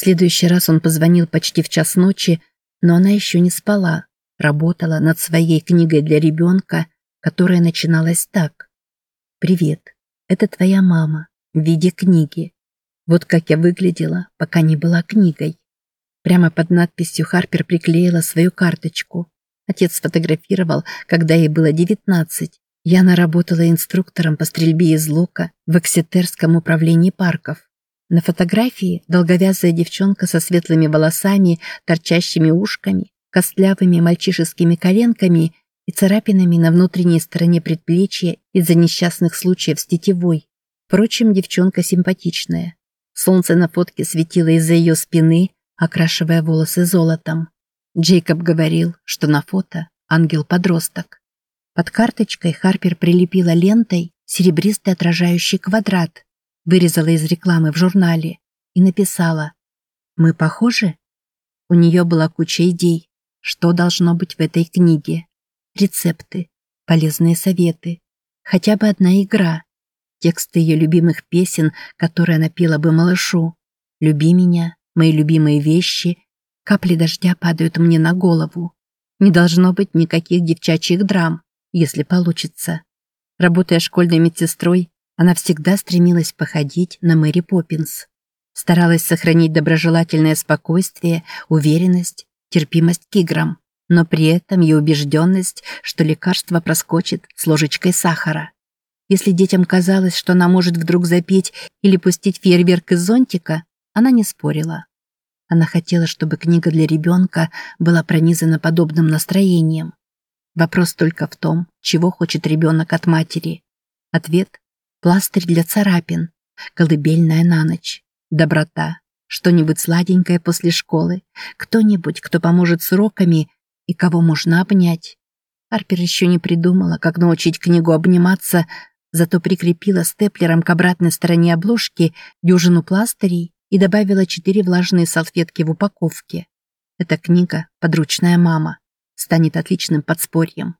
Следующий раз он позвонил почти в час ночи, но она еще не спала, работала над своей книгой для ребенка, которая начиналась так. «Привет, это твоя мама в виде книги. Вот как я выглядела, пока не была книгой». Прямо под надписью Харпер приклеила свою карточку. Отец сфотографировал, когда ей было 19. Яна работала инструктором по стрельбе из лука в Эксетерском управлении парков. На фотографии долговязая девчонка со светлыми волосами, торчащими ушками, костлявыми мальчишескими коленками и царапинами на внутренней стороне предплечья из-за несчастных случаев с тетивой. Впрочем, девчонка симпатичная. Солнце на фотке светило из-за ее спины, окрашивая волосы золотом. Джейкоб говорил, что на фото ангел-подросток. Под карточкой Харпер прилепила лентой серебристый отражающий квадрат, вырезала из рекламы в журнале и написала «Мы похожи?» У нее была куча идей, что должно быть в этой книге. Рецепты, полезные советы, хотя бы одна игра, тексты ее любимых песен, которые она бы малышу. «Люби меня», «Мои любимые вещи», «Капли дождя падают мне на голову». Не должно быть никаких девчачьих драм, если получится. Работая школьной медсестрой, она всегда стремилась походить на Мэри Поппинс. Старалась сохранить доброжелательное спокойствие, уверенность, терпимость к играм, но при этом и убежденность, что лекарство проскочит с ложечкой сахара. Если детям казалось, что она может вдруг запеть или пустить фейерверк из зонтика, она не спорила. Она хотела, чтобы книга для ребенка была пронизана подобным настроением. Вопрос только в том, чего хочет ребенок от матери. Ответ – пластырь для царапин, колыбельная на ночь, доброта, что-нибудь сладенькое после школы, кто-нибудь, кто поможет с уроками и кого можно обнять. Харпер еще не придумала, как научить книгу обниматься, зато прикрепила степлером к обратной стороне обложки дюжину пластырей и добавила четыре влажные салфетки в упаковке. Эта книга «Подручная мама» станет отличным подспорьем.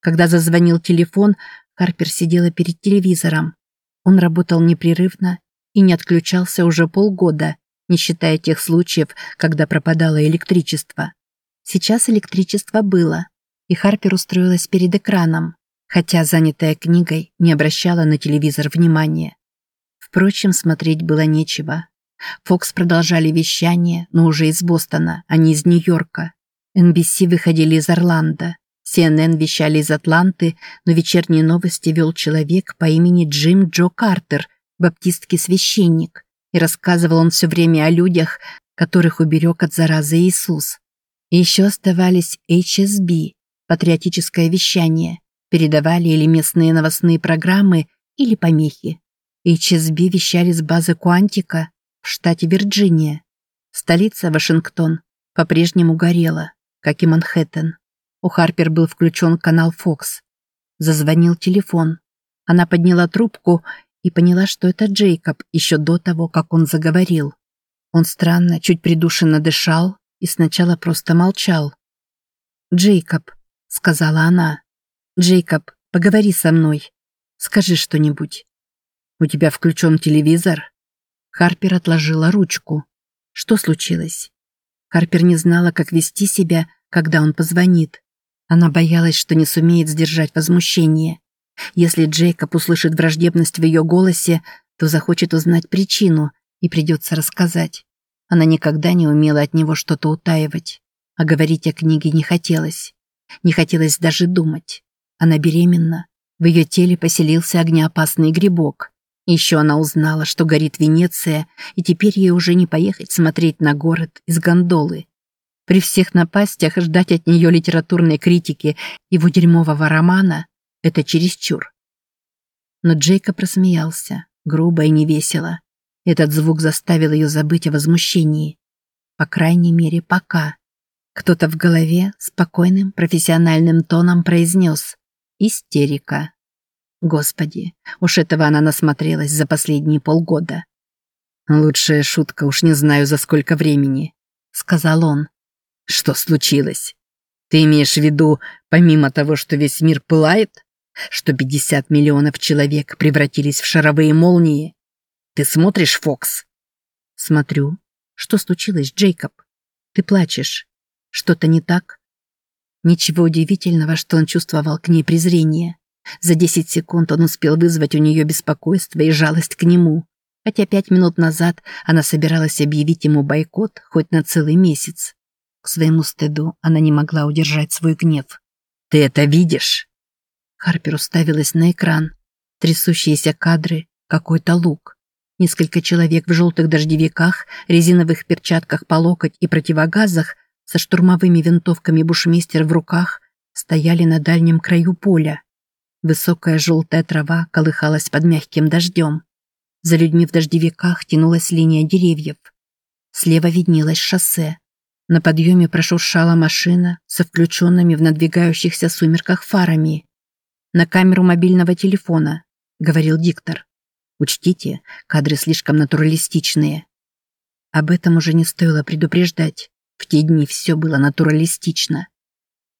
Когда зазвонил телефон, Харпер сидела перед телевизором. Он работал непрерывно и не отключался уже полгода, не считая тех случаев, когда пропадало электричество. Сейчас электричество было, и Харпер устроилась перед экраном, хотя, занятая книгой, не обращала на телевизор внимания. Впрочем, смотреть было нечего. Фокс продолжали вещание, но уже из Бостона, а не из Нью-Йорка. NBC выходили из Орландо. CNN вещали из Атланты, но вечерние новости вел человек по имени Джим Джо Картер, баптистский священник, и рассказывал он все время о людях, которых уберег от заразы Иисус. И еще оставались HSB, патриотическое вещание, передавали или местные новостные программы, или помехи. HSB вещали с базы Куантика, в штате Вирджиния. Столица Вашингтон по-прежнему горела, как и Манхэттен. У Харпер был включен канал Fox. Зазвонил телефон. Она подняла трубку и поняла, что это Джейкоб еще до того, как он заговорил. Он странно, чуть придушенно дышал и сначала просто молчал. «Джейкоб», — сказала она, — «Джейкоб, поговори со мной. Скажи что-нибудь». «У тебя включен телевизор?» Харпер отложила ручку. Что случилось? Харпер не знала, как вести себя, когда он позвонит. Она боялась, что не сумеет сдержать возмущение. Если Джейкоб услышит враждебность в ее голосе, то захочет узнать причину и придется рассказать. Она никогда не умела от него что-то утаивать. А говорить о книге не хотелось. Не хотелось даже думать. Она беременна. В ее теле поселился огнеопасный грибок. Еще она узнала, что горит Венеция, и теперь ей уже не поехать смотреть на город из гондолы. При всех напастях ждать от нее литературной критики его дерьмового романа – это чересчур. Но Джейка просмеялся, грубо и невесело. Этот звук заставил ее забыть о возмущении. По крайней мере, пока. Кто-то в голове спокойным профессиональным тоном произнес «Истерика». Господи, уж этого она насмотрелась за последние полгода. «Лучшая шутка, уж не знаю за сколько времени», — сказал он. «Что случилось? Ты имеешь в виду, помимо того, что весь мир пылает, что 50 миллионов человек превратились в шаровые молнии? Ты смотришь, Фокс?» «Смотрю. Что случилось, Джейкоб? Ты плачешь. Что-то не так? Ничего удивительного, что он чувствовал к ней презрение. За 10 секунд он успел вызвать у нее беспокойство и жалость к нему. Хотя пять минут назад она собиралась объявить ему бойкот хоть на целый месяц. Своему стыду она не могла удержать свой гнев. «Ты это видишь?» Харпер уставилась на экран. Трясущиеся кадры, какой-то лук. Несколько человек в желтых дождевиках, резиновых перчатках по локоть и противогазах со штурмовыми винтовками бушмейстер в руках стояли на дальнем краю поля. Высокая желтая трава колыхалась под мягким дождем. За людьми в дождевиках тянулась линия деревьев. Слева виднелось шоссе. На подъеме прошуршала машина со включенными в надвигающихся сумерках фарами. «На камеру мобильного телефона», — говорил диктор. «Учтите, кадры слишком натуралистичные». Об этом уже не стоило предупреждать. В те дни все было натуралистично.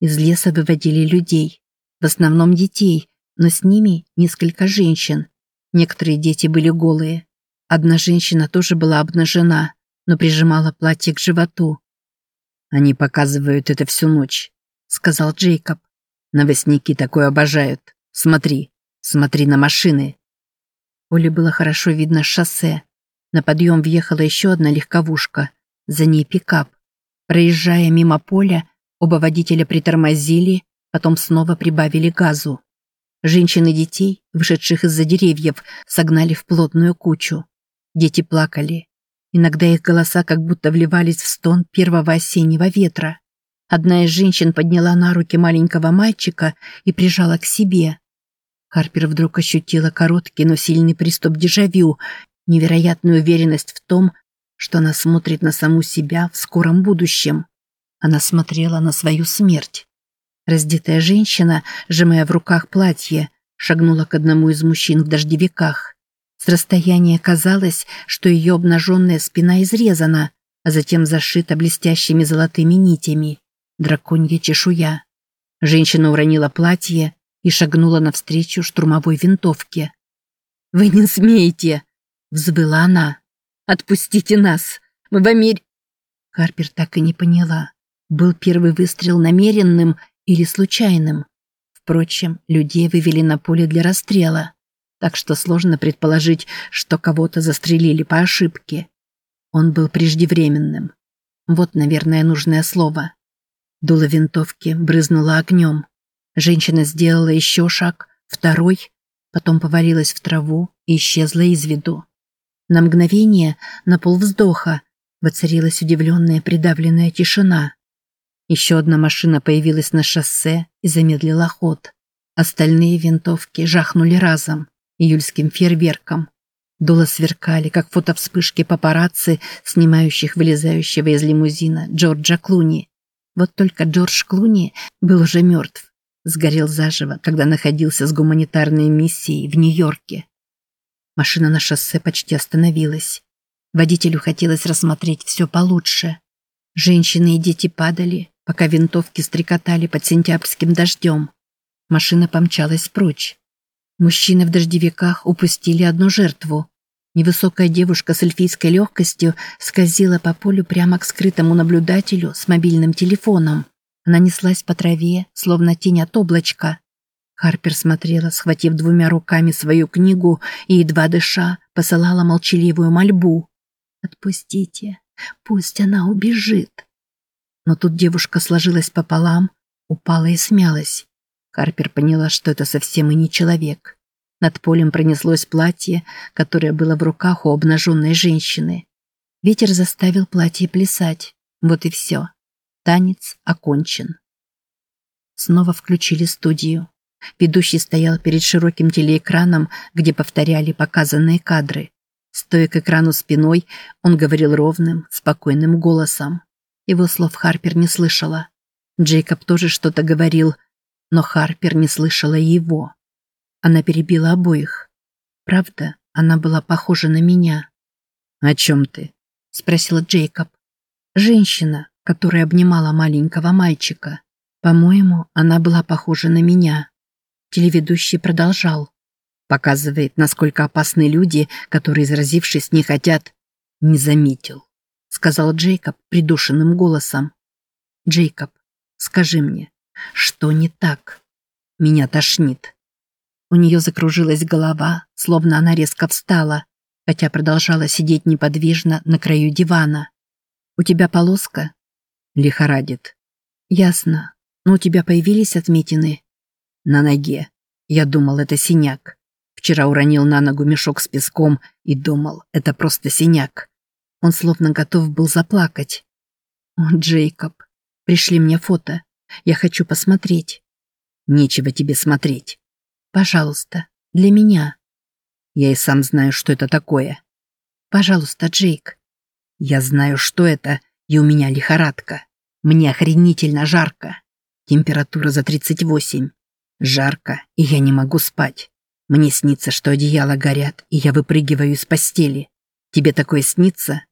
Из леса выводили людей, в основном детей, но с ними несколько женщин. Некоторые дети были голые. Одна женщина тоже была обнажена, но прижимала платье к животу. «Они показывают это всю ночь», — сказал Джейкоб. Новостники такое обожают. Смотри, смотри на машины. Оле было хорошо видно шоссе. На подъем въехала еще одна легковушка. За ней пикап. Проезжая мимо поля, оба водителя притормозили, потом снова прибавили газу. Женщин и детей, вышедших из-за деревьев, согнали в плотную кучу. Дети плакали. Иногда их голоса как будто вливались в стон первого осеннего ветра. Одна из женщин подняла на руки маленького мальчика и прижала к себе. Харпер вдруг ощутила короткий, но сильный приступ дежавю, невероятную уверенность в том, что она смотрит на саму себя в скором будущем. Она смотрела на свою смерть. Раздетая женщина, сжимая в руках платье, шагнула к одному из мужчин в дождевиках. С расстояния казалось, что ее обнаженная спина изрезана, а затем зашита блестящими золотыми нитями драконья чешуя. Женщина уронила платье и шагнула навстречу штурмовой винтовке. «Вы не смеете!» — взвыла она. «Отпустите нас! Мы в Америке!» Харпер так и не поняла, был первый выстрел намеренным или случайным. Впрочем, людей вывели на поле для расстрела, так что сложно предположить, что кого-то застрелили по ошибке. Он был преждевременным. Вот, наверное, нужное слово. Дуло винтовки брызнуло огнем. Женщина сделала еще шаг, второй, потом повалилась в траву и исчезла из виду. На мгновение, на полвздоха, воцарилась удивленная придавленная тишина. Еще одна машина появилась на шоссе и замедлила ход. Остальные винтовки жахнули разом, июльским фейерверком. Дула сверкали, как фотовспышки папарацци, снимающих вылезающего из лимузина Джорджа Клуни. Вот только Джордж Клуни был уже мертв. Сгорел заживо, когда находился с гуманитарной миссией в Нью-Йорке. Машина на шоссе почти остановилась. Водителю хотелось рассмотреть все получше. Женщины и дети падали, пока винтовки стрекотали под сентябрьским дождем. Машина помчалась прочь. Мужчины в дождевиках упустили одну жертву. Невысокая девушка с эльфийской легкостью скользила по полю прямо к скрытому наблюдателю с мобильным телефоном. Она неслась по траве, словно тень от облачка. Харпер смотрела, схватив двумя руками свою книгу и, едва дыша, посылала молчаливую мольбу. «Отпустите, пусть она убежит». Но тут девушка сложилась пополам, упала и смялась. Харпер поняла, что это совсем и не человек. Над полем пронеслось платье, которое было в руках у обнаженной женщины. Ветер заставил платье плясать. Вот и все. Танец окончен. Снова включили студию. Ведущий стоял перед широким телеэкраном, где повторяли показанные кадры. Стоя к экрану спиной, он говорил ровным, спокойным голосом. Его слов Харпер не слышала. Джейкоб тоже что-то говорил, но Харпер не слышала его. Она перебила обоих. Правда, она была похожа на меня. «О чем ты?» – спросила Джейкоб. «Женщина, которая обнимала маленького мальчика. По-моему, она была похожа на меня». Телеведущий продолжал. Показывает, насколько опасны люди, которые, изразившись, не хотят. «Не заметил», – сказал Джейкоб придушенным голосом. Джейкоб, скажи мне, что не так? Меня тошнит. У нее закружилась голова, словно она резко встала, хотя продолжала сидеть неподвижно на краю дивана. «У тебя полоска?» «Лихорадит». «Ясно. Но у тебя появились отметины?» «На ноге. Я думал, это синяк. Вчера уронил на ногу мешок с песком и думал, это просто синяк. Он словно готов был заплакать. «О, Джейкоб, пришли мне фото. Я хочу посмотреть». «Нечего тебе смотреть. Пожалуйста, для меня». «Я и сам знаю, что это такое». «Пожалуйста, Джейк». «Я знаю, что это, и у меня лихорадка. Мне охренительно жарко. Температура за 38. Жарко, и я не могу спать. Мне снится, что одеяла горят, и я выпрыгиваю из постели. Тебе такое снится?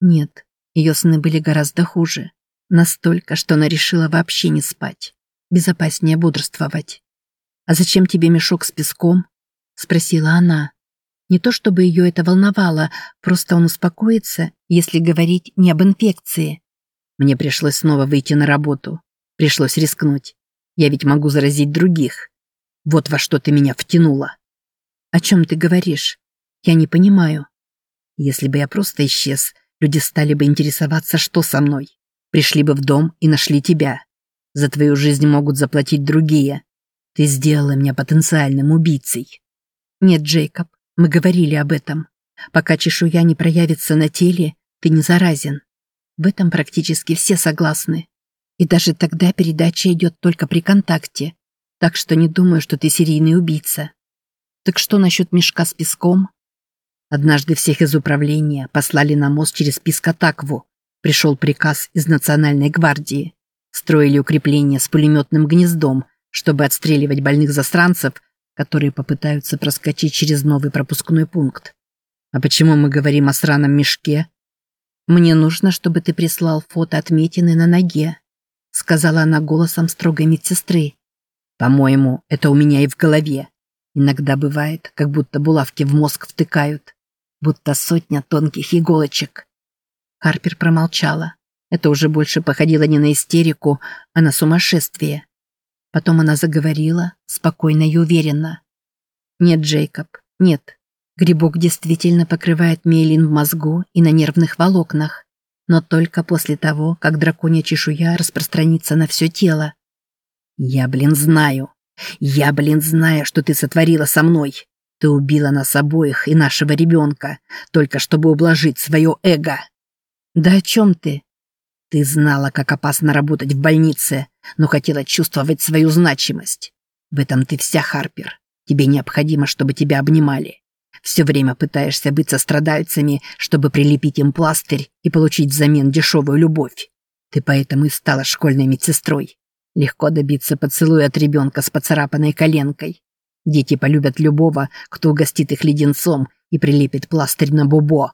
Нет, ее сны были гораздо хуже. Настолько, что она решила вообще не спать. Безопаснее бодрствовать. «А зачем тебе мешок с песком?» – спросила она. Не то чтобы ее это волновало, просто он успокоится, если говорить не об инфекции. Мне пришлось снова выйти на работу. Пришлось рискнуть. Я ведь могу заразить других. Вот во что ты меня втянула. О чем ты говоришь? Я не понимаю. Если бы я просто исчез, люди стали бы интересоваться, что со мной. Пришли бы в дом и нашли тебя. За твою жизнь могут заплатить другие. Ты сделала меня потенциальным убийцей. Нет, Джейкоб, мы говорили об этом. Пока чешуя не проявится на теле, ты не заразен. В этом практически все согласны. И даже тогда передача идет только при контакте так что не думаю, что ты серийный убийца. Так что насчет мешка с песком? Однажды всех из управления послали на мост через Пискотакву. Пришел приказ из Национальной гвардии. Строили укрепление с пулеметным гнездом, чтобы отстреливать больных засранцев, которые попытаются проскочить через новый пропускной пункт. А почему мы говорим о сраном мешке? Мне нужно, чтобы ты прислал фото отметины на ноге, сказала она голосом строгой медсестры. По-моему, это у меня и в голове. Иногда бывает, как будто булавки в мозг втыкают. Будто сотня тонких иголочек. Харпер промолчала. Это уже больше походило не на истерику, а на сумасшествие. Потом она заговорила, спокойно и уверенно. «Нет, Джейкоб, нет. Грибок действительно покрывает миелин в мозгу и на нервных волокнах, но только после того, как драконья чешуя распространится на все тело. «Я, блин, знаю. Я, блин, знаю, что ты сотворила со мной. Ты убила нас обоих и нашего ребенка, только чтобы ублажить свое эго». «Да о чем ты?» «Ты знала, как опасно работать в больнице, но хотела чувствовать свою значимость. В этом ты вся, Харпер. Тебе необходимо, чтобы тебя обнимали. Все время пытаешься быть со страдальцами, чтобы прилепить им пластырь и получить взамен дешевую любовь. Ты поэтому и стала школьной медсестрой. Легко добиться поцелуя от ребенка с поцарапанной коленкой. Дети полюбят любого, кто угостит их леденцом и прилепит пластырь на бубо.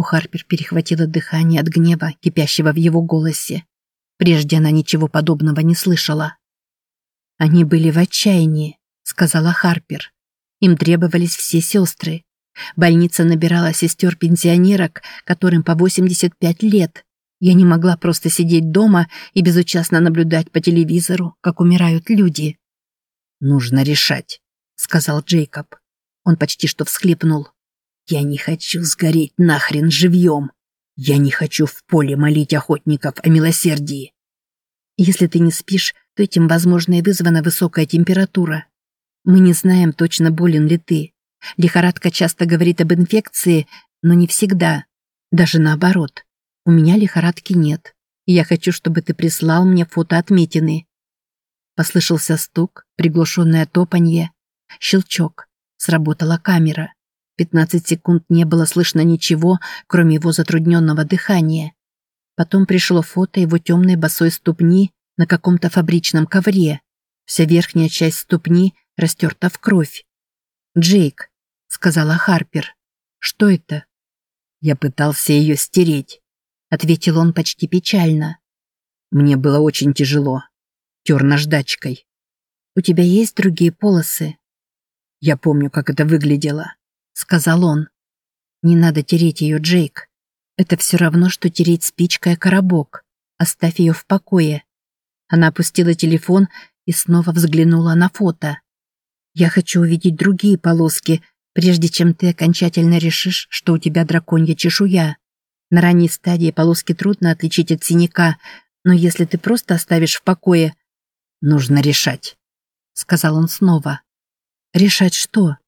У Харпер перехватило дыхание от гнева, кипящего в его голосе. Прежде она ничего подобного не слышала. «Они были в отчаянии», — сказала Харпер. Им требовались все сестры. Больница набирала сестер-пенсионерок, которым по 85 лет, я не могла просто сидеть дома и безучастно наблюдать по телевизору, как умирают люди. «Нужно решать», — сказал Джейкоб. Он почти что всхлипнул. «Я не хочу сгореть нахрен живьем. Я не хочу в поле молить охотников о милосердии». «Если ты не спишь, то этим, возможно, и вызвана высокая температура. Мы не знаем точно, болен ли ты. Лихорадка часто говорит об инфекции, но не всегда. Даже наоборот. У меня лихорадки нет. Я хочу, чтобы ты прислал мне фото отметины. Послышался стук, приглушенное топанье. Щелчок. Сработала камера. 15 секунд не было слышно ничего, кроме его затрудненного дыхания. Потом пришло фото его темной босой ступни на каком-то фабричном ковре. Вся верхняя часть ступни растерта в кровь. «Джейк», — сказала Харпер, — «что это?» Я пытался ее стереть ответил он почти печально. Мне было очень тяжело. Тер наждачкой. У тебя есть другие полосы? Я помню, как это выглядело, сказал он. Не надо тереть ее, Джейк. Это все равно, что тереть спичкой коробок. Оставь ее в покое. Она опустила телефон и снова взглянула на фото. Я хочу увидеть другие полоски, прежде чем ты окончательно решишь, что у тебя драконья чешуя. На ранней стадии полоски трудно отличить от синяка, но если ты просто оставишь в покое, нужно решать, сказал он снова. Решать что?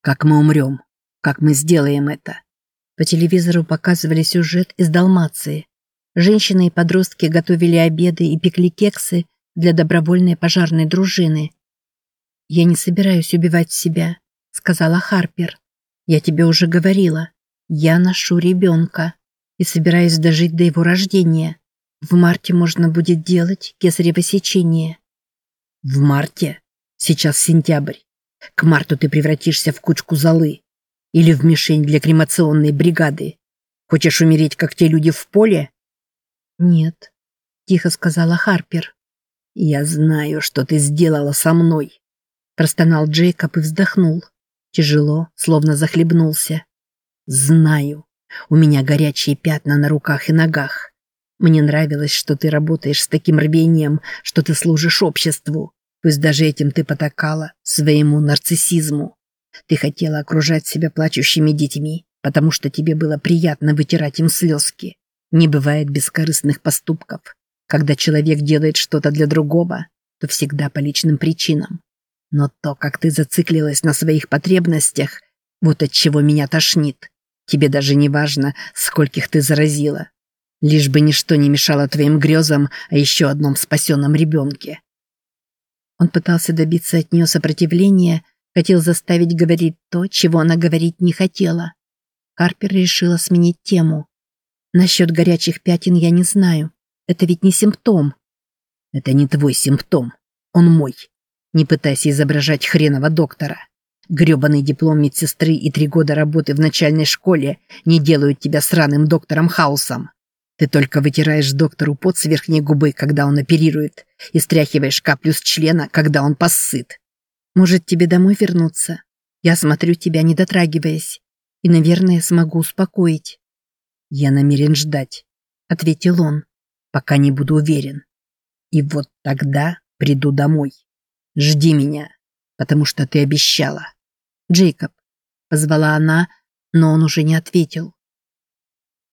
Как мы умрем, как мы сделаем это. По телевизору показывали сюжет из Далмации. Женщины и подростки готовили обеды и пекли кексы для добровольной пожарной дружины. «Я не собираюсь убивать себя», — сказала Харпер. «Я тебе уже говорила. Я ношу ребенка и собираюсь дожить до его рождения. В марте можно будет делать кесарево сечение». «В марте? Сейчас сентябрь. К марту ты превратишься в кучку золы. Или в мишень для кремационной бригады. Хочешь умереть, как те люди в поле?» «Нет», — тихо сказала Харпер. «Я знаю, что ты сделала со мной», — простонал Джейкоб и вздохнул. Тяжело, словно захлебнулся. «Знаю. У меня горячие пятна на руках и ногах. Мне нравилось, что ты работаешь с таким рвением, что ты служишь обществу. Пусть даже этим ты потакала своему нарциссизму. Ты хотела окружать себя плачущими детьми, потому что тебе было приятно вытирать им слезки. Не бывает бескорыстных поступков. Когда человек делает что-то для другого, то всегда по личным причинам. Но то, как ты зациклилась на своих потребностях, вот от чего меня тошнит. Тебе даже не важно, скольких ты заразила. Лишь бы ничто не мешало твоим грезам о еще одном спасенном ребенке. Он пытался добиться от нее сопротивления, хотел заставить говорить то, чего она говорить не хотела. Карпер решила сменить тему. Насчет горячих пятен я не знаю. Это ведь не симптом. Это не твой симптом. Он мой. Не пытайся изображать хреново доктора. Грёбаный диплом медсестры и три года работы в начальной школе не делают тебя сраным доктором Хаусом. Ты только вытираешь доктору пот с верхней губы, когда он оперирует, и стряхиваешь каплю с члена, когда он поссыт. Может, тебе домой вернуться? Я смотрю тебя, не дотрагиваясь, и, наверное, смогу успокоить. Я намерен ждать, ответил он, пока не буду уверен. И вот тогда приду домой. Жди меня, потому что ты обещала. Джейкоб, позвала она, но он уже не ответил.